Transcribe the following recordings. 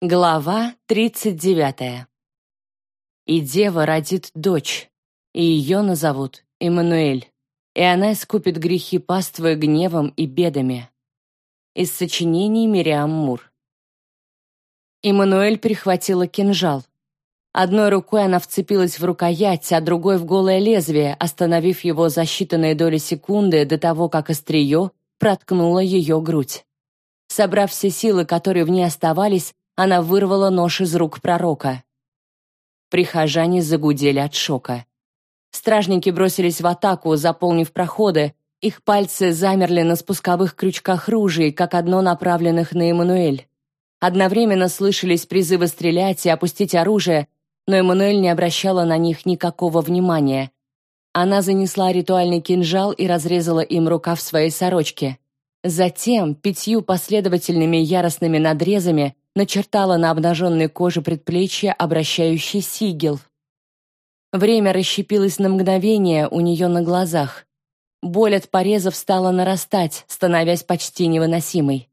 Глава 39. И дева родит дочь, и ее назовут Эммануэль, и она искупит грехи паствуя гневом и бедами. Из сочинений Мириам Мур. Эммануэль прихватила кинжал. Одной рукой она вцепилась в рукоять, а другой в голое лезвие, остановив его за считанные доли секунды до того, как острие проткнуло ее грудь. Собрав все силы, которые в ней оставались, она вырвала нож из рук пророка. Прихожане загудели от шока. Стражники бросились в атаку, заполнив проходы, их пальцы замерли на спусковых крючках ружей, как одно направленных на Эммануэль. Одновременно слышались призывы стрелять и опустить оружие, но Эммануэль не обращала на них никакого внимания. Она занесла ритуальный кинжал и разрезала им рукав своей сорочки. Затем пятью последовательными яростными надрезами начертала на обнаженной коже предплечья обращающий сигел. Время расщепилось на мгновение у нее на глазах. Боль от порезов стала нарастать, становясь почти невыносимой.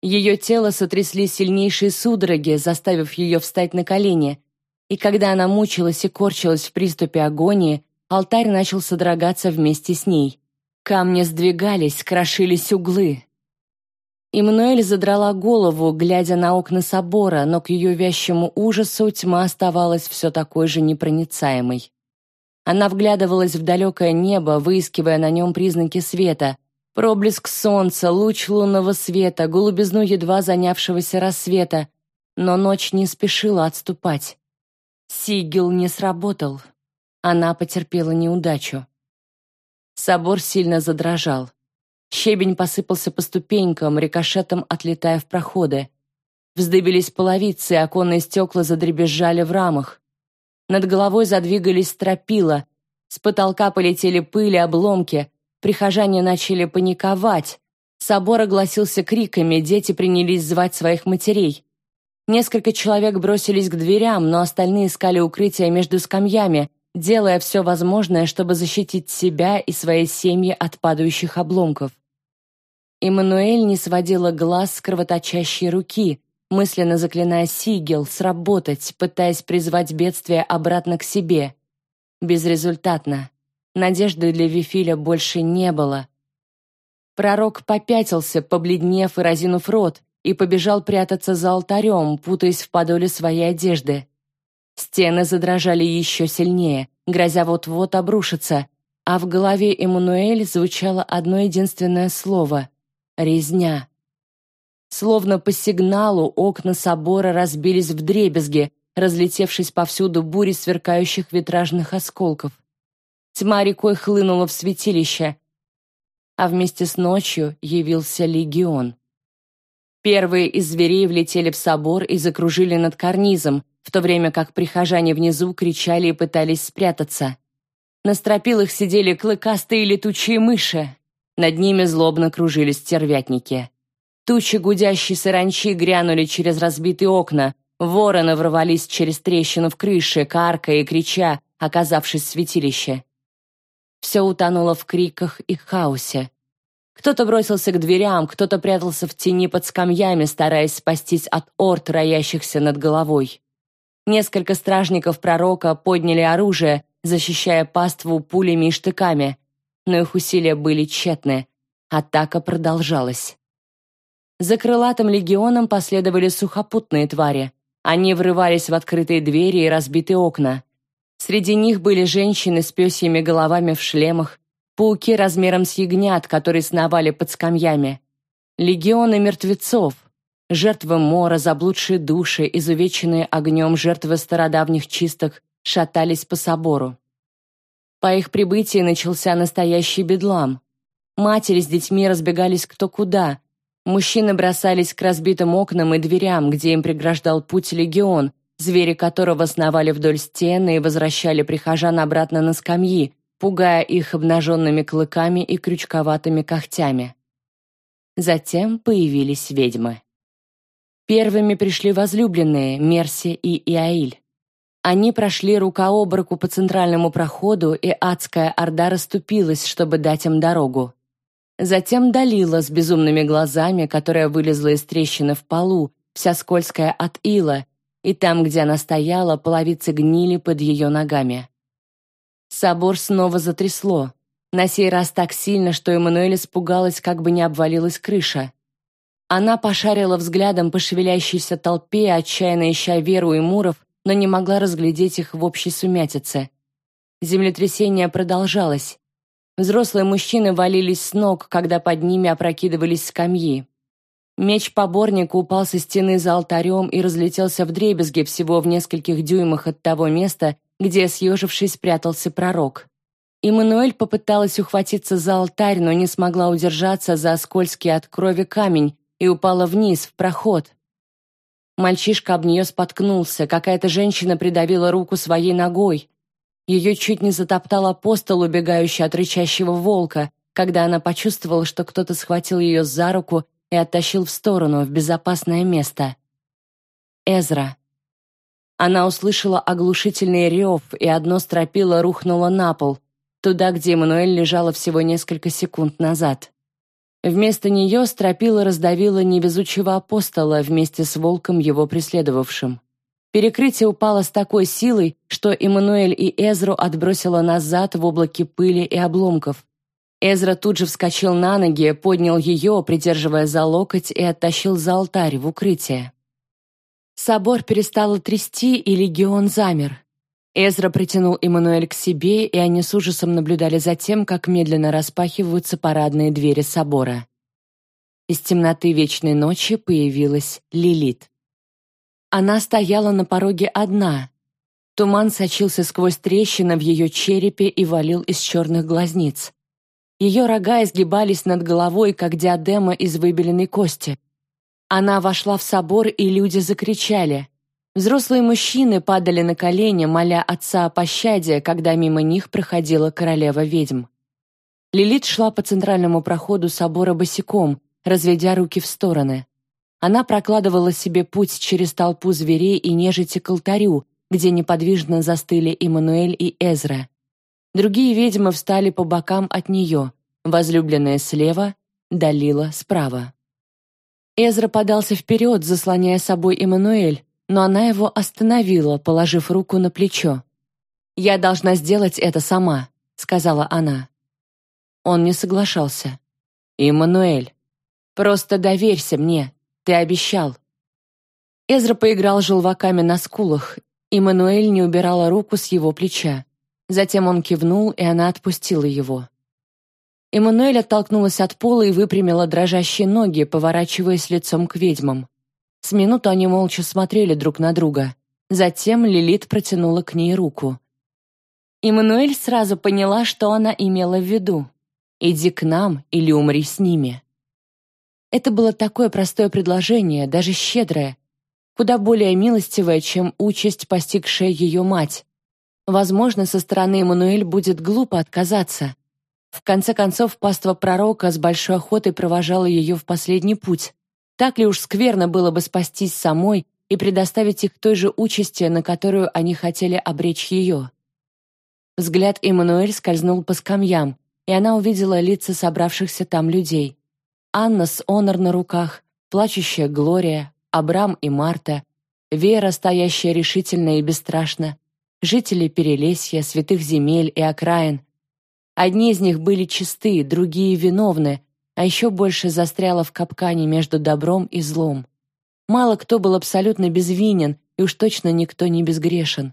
Ее тело сотрясли сильнейшие судороги, заставив ее встать на колени, и когда она мучилась и корчилась в приступе агонии, алтарь начал содрогаться вместе с ней. Камни сдвигались, крошились углы, Иммануэль задрала голову, глядя на окна собора, но к ее вящему ужасу тьма оставалась все такой же непроницаемой. Она вглядывалась в далекое небо, выискивая на нем признаки света. Проблеск солнца, луч лунного света, голубизну едва занявшегося рассвета. Но ночь не спешила отступать. Сигел не сработал. Она потерпела неудачу. Собор сильно задрожал. Щебень посыпался по ступенькам, рикошетом отлетая в проходы. Вздыбились половицы, оконные стекла задребезжали в рамах. Над головой задвигались стропила, с потолка полетели пыли, обломки, прихожане начали паниковать. Собор огласился криками, дети принялись звать своих матерей. Несколько человек бросились к дверям, но остальные искали укрытие между скамьями, делая все возможное, чтобы защитить себя и свои семьи от падающих обломков. Эммануэль не сводила глаз с кровоточащей руки, мысленно заклиная Сигел сработать, пытаясь призвать бедствие обратно к себе. Безрезультатно. Надежды для Вифиля больше не было. Пророк попятился, побледнев и разинув рот, и побежал прятаться за алтарем, путаясь в подоле своей одежды. Стены задрожали еще сильнее, грозя вот-вот обрушиться, а в голове Эммануэль звучало одно единственное слово — «резня». Словно по сигналу окна собора разбились в дребезги, разлетевшись повсюду бури сверкающих витражных осколков. Тьма рекой хлынула в святилище, а вместе с ночью явился легион. Первые из зверей влетели в собор и закружили над карнизом, в то время как прихожане внизу кричали и пытались спрятаться. На стропилах сидели клыкастые летучие мыши. Над ними злобно кружились стервятники. Тучи гудящей саранчи грянули через разбитые окна, вороны ворвались через трещину в крыше, каркая и крича, оказавшись в святилище. Все утонуло в криках и хаосе. Кто-то бросился к дверям, кто-то прятался в тени под скамьями, стараясь спастись от орд, роящихся над головой. Несколько стражников пророка подняли оружие, защищая паству пулями и штыками, но их усилия были тщетны. Атака продолжалась. За крылатым легионом последовали сухопутные твари. Они врывались в открытые двери и разбитые окна. Среди них были женщины с пёсьими головами в шлемах, пауки размером с ягнят, которые сновали под скамьями. Легионы мертвецов, Жертвы мора, заблудшие души, изувеченные огнем жертвы стародавних чисток, шатались по собору. По их прибытии начался настоящий бедлам. Матери с детьми разбегались кто куда. Мужчины бросались к разбитым окнам и дверям, где им преграждал путь легион, звери которого сновали вдоль стены и возвращали прихожан обратно на скамьи, пугая их обнаженными клыками и крючковатыми когтями. Затем появились ведьмы. Первыми пришли возлюбленные Мерси и Иаиль. Они прошли рука об руку по центральному проходу, и адская орда расступилась, чтобы дать им дорогу. Затем Далила с безумными глазами, которая вылезла из трещины в полу, вся скользкая от ила, и там, где она стояла, половицы гнили под ее ногами. Собор снова затрясло. На сей раз так сильно, что Эммануэль испугалась, как бы не обвалилась крыша. Она пошарила взглядом по шевелящейся толпе, отчаянно ища Веру и Муров, но не могла разглядеть их в общей сумятице. Землетрясение продолжалось. Взрослые мужчины валились с ног, когда под ними опрокидывались скамьи. Меч поборника упал со стены за алтарем и разлетелся в дребезги всего в нескольких дюймах от того места, где, съежившись, прятался пророк. Иммануэль попыталась ухватиться за алтарь, но не смогла удержаться за скользкий от крови камень и упала вниз, в проход. Мальчишка об нее споткнулся, какая-то женщина придавила руку своей ногой. Ее чуть не затоптал апостол, убегающий от рычащего волка, когда она почувствовала, что кто-то схватил ее за руку и оттащил в сторону, в безопасное место. Эзра. Она услышала оглушительный рев, и одно стропило рухнуло на пол, туда, где Эммануэль лежала всего несколько секунд назад. Вместо нее стропила раздавила невезучего апостола вместе с волком, его преследовавшим. Перекрытие упало с такой силой, что Эммануэль и Эзру отбросило назад в облаке пыли и обломков. Эзра тут же вскочил на ноги, поднял ее, придерживая за локоть, и оттащил за алтарь в укрытие. Собор перестало трясти, и легион замер. Эзра притянул Эммануэль к себе, и они с ужасом наблюдали за тем, как медленно распахиваются парадные двери собора. Из темноты вечной ночи появилась Лилит. Она стояла на пороге одна. Туман сочился сквозь трещины в ее черепе и валил из черных глазниц. Ее рога изгибались над головой, как диадема из выбеленной кости. Она вошла в собор, и люди закричали. Взрослые мужчины падали на колени, моля отца о пощаде, когда мимо них проходила королева-ведьм. Лилит шла по центральному проходу собора босиком, разведя руки в стороны. Она прокладывала себе путь через толпу зверей и нежити к алтарю, где неподвижно застыли Иммануэль и Эзра. Другие ведьмы встали по бокам от нее, возлюбленная слева, Далила справа. Эзра подался вперед, заслоняя собой Эммануэль, но она его остановила, положив руку на плечо. «Я должна сделать это сама», — сказала она. Он не соглашался. «Эммануэль, просто доверься мне, ты обещал». Эзра поиграл желваками на скулах, и Мануэль не убирала руку с его плеча. Затем он кивнул, и она отпустила его. Эммануэль оттолкнулась от пола и выпрямила дрожащие ноги, поворачиваясь лицом к ведьмам. С минуту они молча смотрели друг на друга. Затем Лилит протянула к ней руку. Эммануэль сразу поняла, что она имела в виду. «Иди к нам или умри с ними». Это было такое простое предложение, даже щедрое, куда более милостивое, чем участь, постигшая ее мать. Возможно, со стороны Эммануэль будет глупо отказаться. В конце концов, паства пророка с большой охотой провожала ее в последний путь. Так ли уж скверно было бы спастись самой и предоставить их той же участи, на которую они хотели обречь ее? Взгляд Эммануэль скользнул по скамьям, и она увидела лица собравшихся там людей. Анна с Онор на руках, плачущая Глория, Абрам и Марта, Вера, стоящая решительно и бесстрашно, жители Перелесья, святых земель и окраин. Одни из них были чисты, другие виновны, а еще больше застряло в капкане между добром и злом. Мало кто был абсолютно безвинен, и уж точно никто не безгрешен.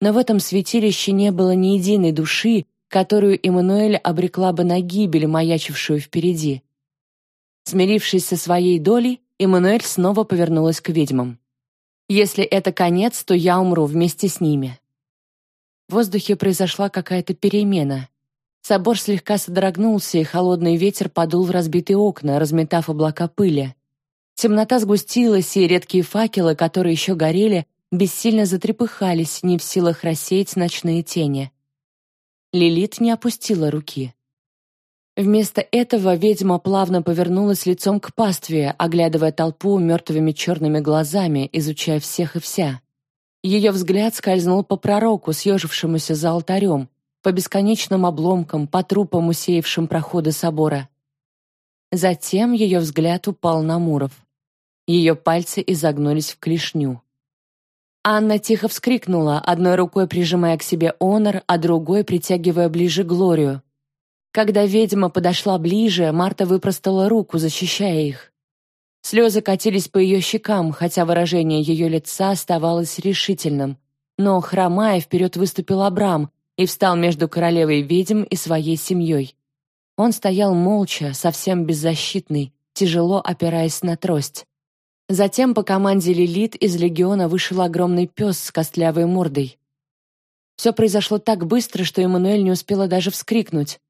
Но в этом святилище не было ни единой души, которую Эммануэль обрекла бы на гибель, маячившую впереди. Смирившись со своей долей, Эммануэль снова повернулась к ведьмам. «Если это конец, то я умру вместе с ними». В воздухе произошла какая-то перемена. Собор слегка содрогнулся, и холодный ветер подул в разбитые окна, разметав облака пыли. Темнота сгустилась, и редкие факелы, которые еще горели, бессильно затрепыхались, не в силах рассеять ночные тени. Лилит не опустила руки. Вместо этого ведьма плавно повернулась лицом к пастве, оглядывая толпу мертвыми черными глазами, изучая всех и вся. Ее взгляд скользнул по пророку, съежившемуся за алтарем, по бесконечным обломкам, по трупам, усеявшим проходы собора. Затем ее взгляд упал на Муров. Ее пальцы изогнулись в клешню. Анна тихо вскрикнула, одной рукой прижимая к себе Онор, а другой притягивая ближе Глорию. Когда ведьма подошла ближе, Марта выпростала руку, защищая их. Слезы катились по ее щекам, хотя выражение ее лица оставалось решительным. Но, хромая, вперед выступил Абрам и встал между королевой ведьм и своей семьей. Он стоял молча, совсем беззащитный, тяжело опираясь на трость. Затем по команде Лилит из легиона вышел огромный пес с костлявой мордой. Все произошло так быстро, что Эммануэль не успела даже вскрикнуть.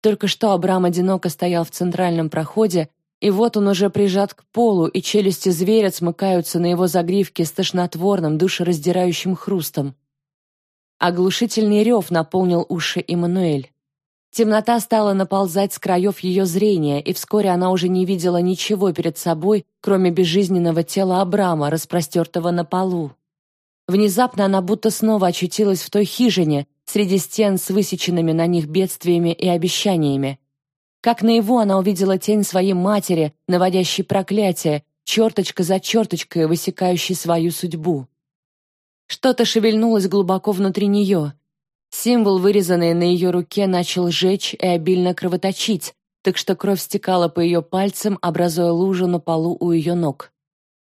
Только что Абрам одиноко стоял в центральном проходе, и вот он уже прижат к полу, и челюсти зверя смыкаются на его загривке с тошнотворным, душераздирающим хрустом. Оглушительный рев наполнил уши Эммануэль. Темнота стала наползать с краев ее зрения, и вскоре она уже не видела ничего перед собой, кроме безжизненного тела Абрама, распростертого на полу. Внезапно она будто снова очутилась в той хижине, среди стен с высеченными на них бедствиями и обещаниями. Как наяву она увидела тень своей матери, наводящей проклятие, черточка за черточкой, высекающей свою судьбу. Что-то шевельнулось глубоко внутри нее, Символ, вырезанный на ее руке, начал жечь и обильно кровоточить, так что кровь стекала по ее пальцам, образуя лужу на полу у ее ног.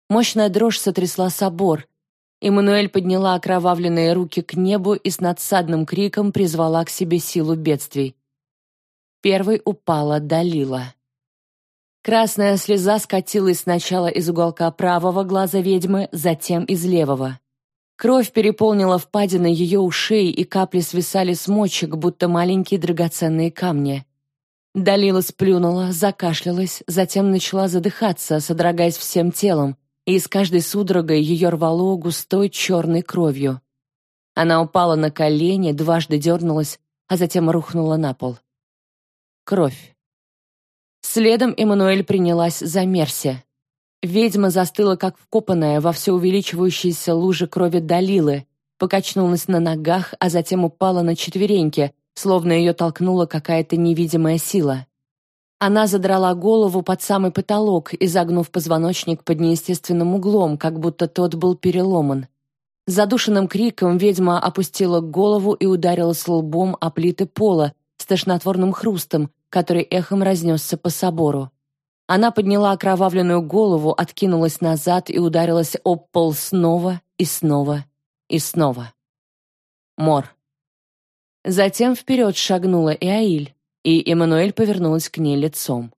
Мощная дрожь сотрясла собор. Эммануэль подняла окровавленные руки к небу и с надсадным криком призвала к себе силу бедствий. Первой упала Далила. Красная слеза скатилась сначала из уголка правого глаза ведьмы, затем из левого. Кровь переполнила впадины ее ушей, и капли свисали с мочек, будто маленькие драгоценные камни. Далила сплюнула, закашлялась, затем начала задыхаться, содрогаясь всем телом, и с каждой судорогой ее рвало густой черной кровью. Она упала на колени, дважды дернулась, а затем рухнула на пол. Кровь. Следом Эммануэль принялась за Мерси. Ведьма застыла, как вкопанная во все увеличивающейся луже крови Далилы, покачнулась на ногах, а затем упала на четвереньки, словно ее толкнула какая-то невидимая сила. Она задрала голову под самый потолок, изогнув позвоночник под неестественным углом, как будто тот был переломан. Задушенным криком ведьма опустила голову и ударилась лбом о плиты пола с тошнотворным хрустом, который эхом разнесся по собору. Она подняла окровавленную голову, откинулась назад и ударилась об пол снова и снова и снова. Мор. Затем вперед шагнула Иаиль, и Эммануэль повернулась к ней лицом.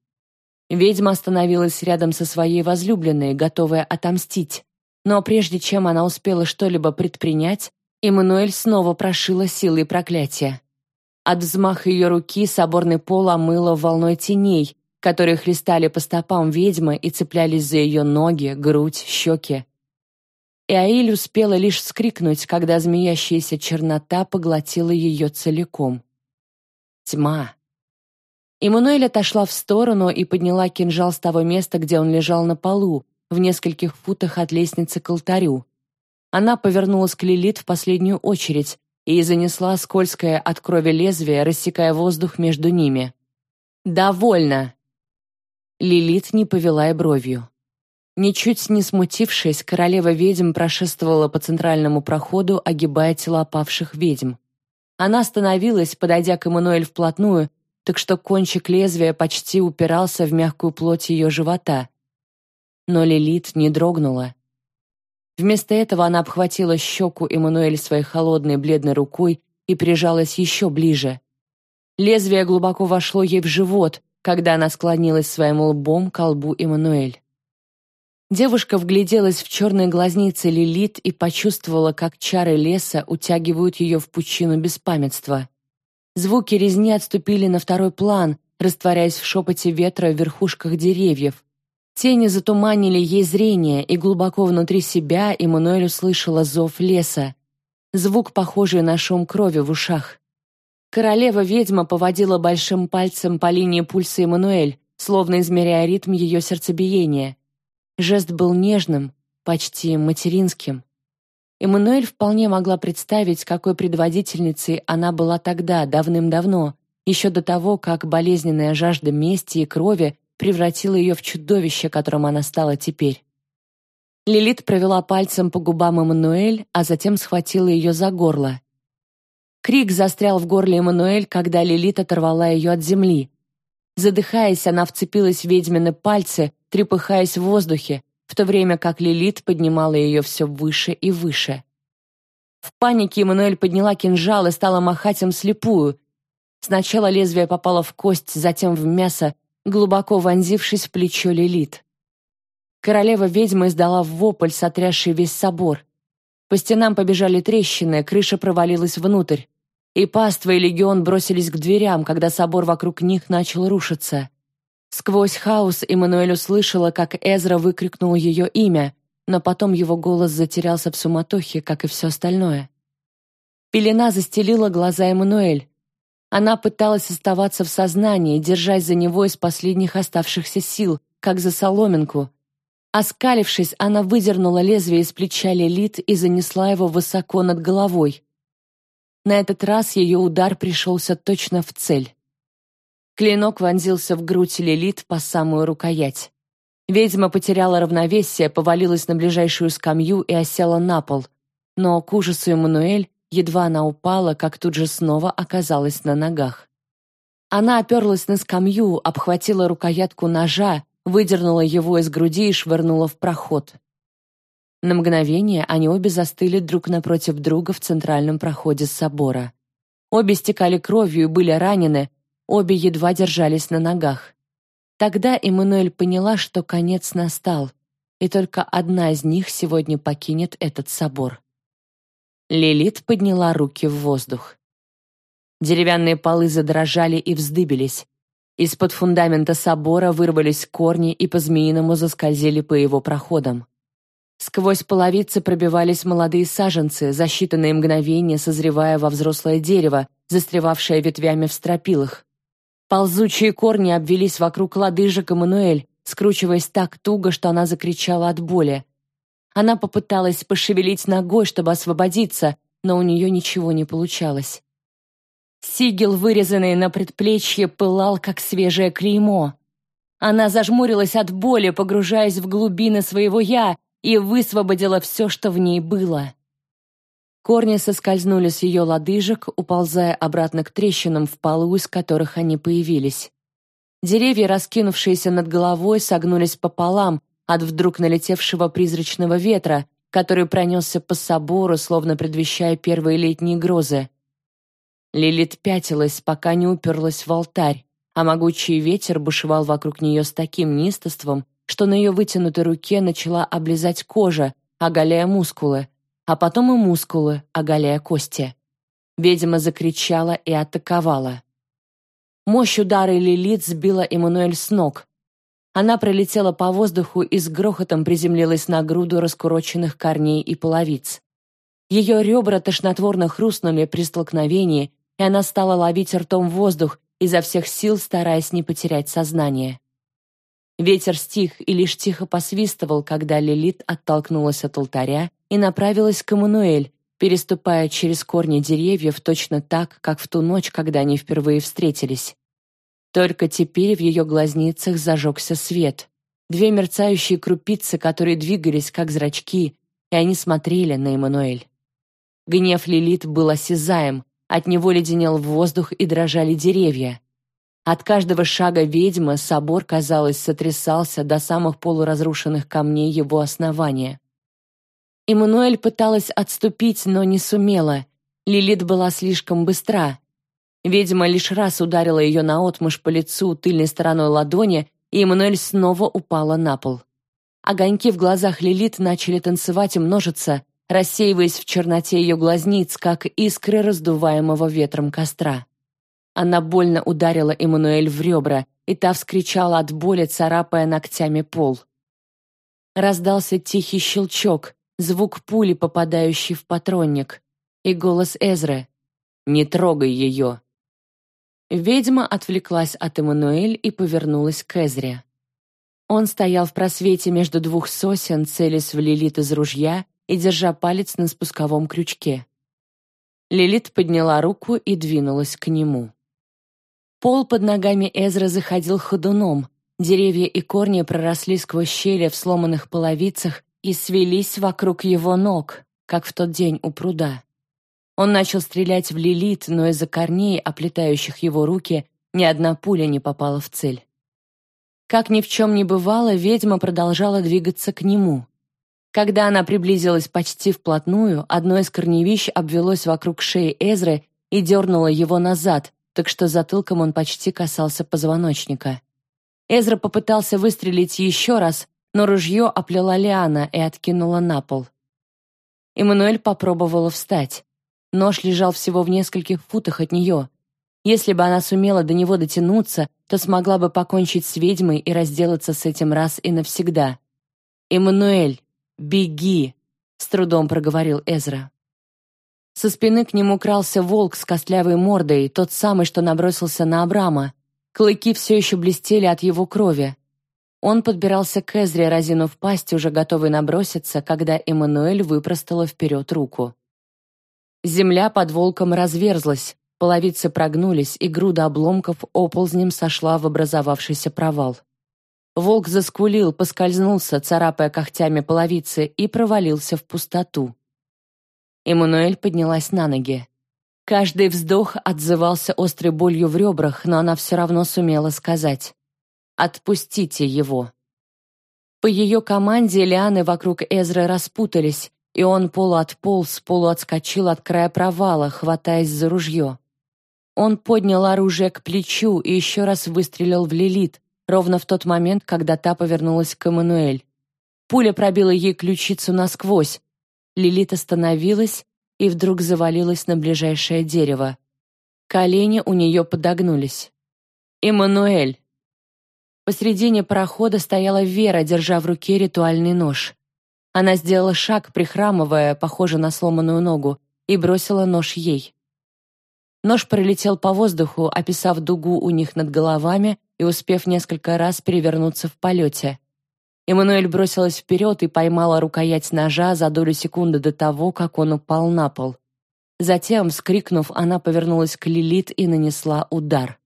Ведьма остановилась рядом со своей возлюбленной, готовая отомстить. Но прежде чем она успела что-либо предпринять, Эммануэль снова прошила силой проклятия. От взмаха ее руки соборный пол омыло волной теней, которые хлестали по стопам ведьмы и цеплялись за ее ноги, грудь, щеки. И Аиль успела лишь вскрикнуть, когда змеящаяся чернота поглотила ее целиком. Тьма. Эммануэль отошла в сторону и подняла кинжал с того места, где он лежал на полу, в нескольких футах от лестницы к алтарю. Она повернулась к Лилит в последнюю очередь и занесла скользкое от крови лезвие, рассекая воздух между ними. «Довольно!» Лилит не повела и бровью. Ничуть не смутившись, королева ведьм прошествовала по центральному проходу, огибая тела павших ведьм. Она остановилась, подойдя к Эммануэль вплотную, так что кончик лезвия почти упирался в мягкую плоть ее живота. Но Лилит не дрогнула. Вместо этого она обхватила щеку Эммануэль своей холодной бледной рукой и прижалась еще ближе. Лезвие глубоко вошло ей в живот, когда она склонилась своим лбом к лбу Эммануэль. Девушка вгляделась в черные глазницы Лилит и почувствовала, как чары леса утягивают ее в пучину беспамятства. Звуки резни отступили на второй план, растворяясь в шепоте ветра в верхушках деревьев. Тени затуманили ей зрение, и глубоко внутри себя Эммануэль услышала зов леса. Звук, похожий на шум крови в ушах. Королева-ведьма поводила большим пальцем по линии пульса Эммануэль, словно измеряя ритм ее сердцебиения. Жест был нежным, почти материнским. Эммануэль вполне могла представить, какой предводительницей она была тогда, давным-давно, еще до того, как болезненная жажда мести и крови превратило ее в чудовище, которым она стала теперь. Лилит провела пальцем по губам Эммануэль, а затем схватила ее за горло. Крик застрял в горле Эммануэль, когда Лилит оторвала ее от земли. Задыхаясь, она вцепилась в ведьмины пальцы, трепыхаясь в воздухе, в то время как Лилит поднимала ее все выше и выше. В панике Эммануэль подняла кинжал и стала махать им слепую. Сначала лезвие попало в кость, затем в мясо, глубоко вонзившись в плечо Лилит. Королева-ведьма издала вопль, сотрясший весь собор. По стенам побежали трещины, крыша провалилась внутрь. И паства и легион бросились к дверям, когда собор вокруг них начал рушиться. Сквозь хаос Эммануэль услышала, как Эзра выкрикнул ее имя, но потом его голос затерялся в суматохе, как и все остальное. Пелена застелила глаза Эммануэль. Она пыталась оставаться в сознании, держась за него из последних оставшихся сил, как за соломинку. Оскалившись, она выдернула лезвие из плеча Лилит и занесла его высоко над головой. На этот раз ее удар пришелся точно в цель. Клинок вонзился в грудь Лилит по самую рукоять. Ведьма потеряла равновесие, повалилась на ближайшую скамью и осела на пол. Но к ужасу Эммануэль, едва она упала, как тут же снова оказалась на ногах. Она оперлась на скамью, обхватила рукоятку ножа, выдернула его из груди и швырнула в проход. На мгновение они обе застыли друг напротив друга в центральном проходе собора. Обе стекали кровью и были ранены, обе едва держались на ногах. Тогда Эммануэль поняла, что конец настал, и только одна из них сегодня покинет этот собор. Лилит подняла руки в воздух. Деревянные полы задрожали и вздыбились. Из-под фундамента собора вырвались корни и по-змеиному заскользили по его проходам. Сквозь половицы пробивались молодые саженцы, за считанные мгновения созревая во взрослое дерево, застревавшее ветвями в стропилах. Ползучие корни обвелись вокруг лодыжек Эммануэль, скручиваясь так туго, что она закричала от боли. Она попыталась пошевелить ногой, чтобы освободиться, но у нее ничего не получалось. Сигел, вырезанный на предплечье, пылал, как свежее клеймо. Она зажмурилась от боли, погружаясь в глубины своего «я», и высвободила все, что в ней было. Корни соскользнули с ее лодыжек, уползая обратно к трещинам в полу, из которых они появились. Деревья, раскинувшиеся над головой, согнулись пополам от вдруг налетевшего призрачного ветра, который пронесся по собору, словно предвещая первые летние грозы. Лилит пятилась, пока не уперлась в алтарь, а могучий ветер бушевал вокруг нее с таким неистовством, что на ее вытянутой руке начала облизать кожа, оголяя мускулы, а потом и мускулы, оголяя кости. Ведьма закричала и атаковала. Мощь удара Лилит сбила Эммануэль с ног. Она пролетела по воздуху и с грохотом приземлилась на груду раскуроченных корней и половиц. Ее ребра тошнотворно хрустнули при столкновении, и она стала ловить ртом воздух, изо всех сил стараясь не потерять сознание. Ветер стих и лишь тихо посвистывал, когда Лилит оттолкнулась от алтаря и направилась к Эммануэль, переступая через корни деревьев точно так, как в ту ночь, когда они впервые встретились. Только теперь в ее глазницах зажегся свет. Две мерцающие крупицы, которые двигались как зрачки, и они смотрели на Эммануэль. Гнев Лилит был осязаем, от него леденел воздух и дрожали деревья. От каждого шага ведьмы собор, казалось, сотрясался до самых полуразрушенных камней его основания. Эммануэль пыталась отступить, но не сумела. Лилит была слишком быстра. Ведьма лишь раз ударила ее наотмашь по лицу тыльной стороной ладони, и Эммануэль снова упала на пол. Огоньки в глазах Лилит начали танцевать и множиться, рассеиваясь в черноте ее глазниц, как искры раздуваемого ветром костра. Она больно ударила Эммануэль в ребра, и та вскричала от боли, царапая ногтями пол. Раздался тихий щелчок, звук пули, попадающей в патронник, и голос Эзры «Не трогай ее!». Ведьма отвлеклась от Эммануэль и повернулась к Эзре. Он стоял в просвете между двух сосен, целясь в Лилит из ружья и держа палец на спусковом крючке. Лилит подняла руку и двинулась к нему. Пол под ногами Эзра заходил ходуном, Деревья и корни проросли сквозь щели в сломанных половицах и свелись вокруг его ног, как в тот день у пруда. Он начал стрелять в Лилит, но из-за корней, оплетающих его руки, ни одна пуля не попала в цель. Как ни в чем не бывало, ведьма продолжала двигаться к нему. Когда она приблизилась почти вплотную, одно из корневищ обвелось вокруг шеи Эзры и дернуло его назад, так что затылком он почти касался позвоночника. Эзра попытался выстрелить еще раз, но ружье оплела Лиана и откинула на пол. Эммануэль попробовала встать. Нож лежал всего в нескольких футах от нее. Если бы она сумела до него дотянуться, то смогла бы покончить с ведьмой и разделаться с этим раз и навсегда. «Эммануэль, беги!» — с трудом проговорил Эзра. Со спины к нему крался волк с костлявой мордой, тот самый, что набросился на Абрама. Клыки все еще блестели от его крови. Он подбирался к Эзре, разинув пасть, уже готовый наброситься, когда Эммануэль выпростала вперед руку. Земля под волком разверзлась, половицы прогнулись, и груда обломков оползнем сошла в образовавшийся провал. Волк заскулил, поскользнулся, царапая когтями половицы, и провалился в пустоту. Эммануэль поднялась на ноги. Каждый вздох отзывался острой болью в ребрах, но она все равно сумела сказать «Отпустите его». По ее команде лианы вокруг Эзры распутались, и он полуотполз, полуотскочил от края провала, хватаясь за ружье. Он поднял оружие к плечу и еще раз выстрелил в Лилит, ровно в тот момент, когда та повернулась к Эммануэль. Пуля пробила ей ключицу насквозь. Лилит остановилась, и вдруг завалилась на ближайшее дерево. Колени у нее подогнулись. «Эммануэль!» Посредине прохода стояла Вера, держа в руке ритуальный нож. Она сделала шаг, прихрамывая, похоже на сломанную ногу, и бросила нож ей. Нож пролетел по воздуху, описав дугу у них над головами и успев несколько раз перевернуться в полете. Эммануэль бросилась вперед и поймала рукоять ножа за долю секунды до того, как он упал на пол. Затем, вскрикнув, она повернулась к Лилит и нанесла удар.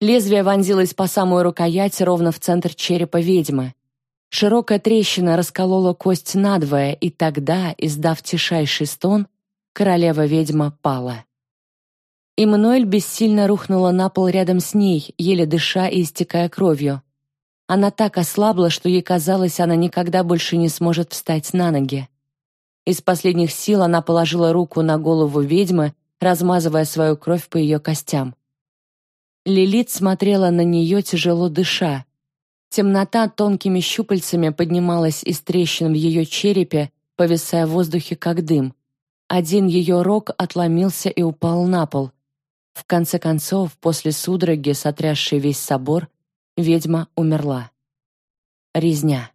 Лезвие вонзилось по самую рукоять ровно в центр черепа ведьмы. Широкая трещина расколола кость надвое, и тогда, издав тишайший стон, королева-ведьма пала. Эммануэль бессильно рухнула на пол рядом с ней, еле дыша и истекая кровью. Она так ослабла, что ей казалось, она никогда больше не сможет встать на ноги. Из последних сил она положила руку на голову ведьмы, размазывая свою кровь по ее костям. Лилит смотрела на нее, тяжело дыша. Темнота тонкими щупальцами поднималась из трещин в ее черепе, повисая в воздухе, как дым. Один ее рог отломился и упал на пол. В конце концов, после судороги, сотрясшей весь собор, Ведьма умерла. Резня.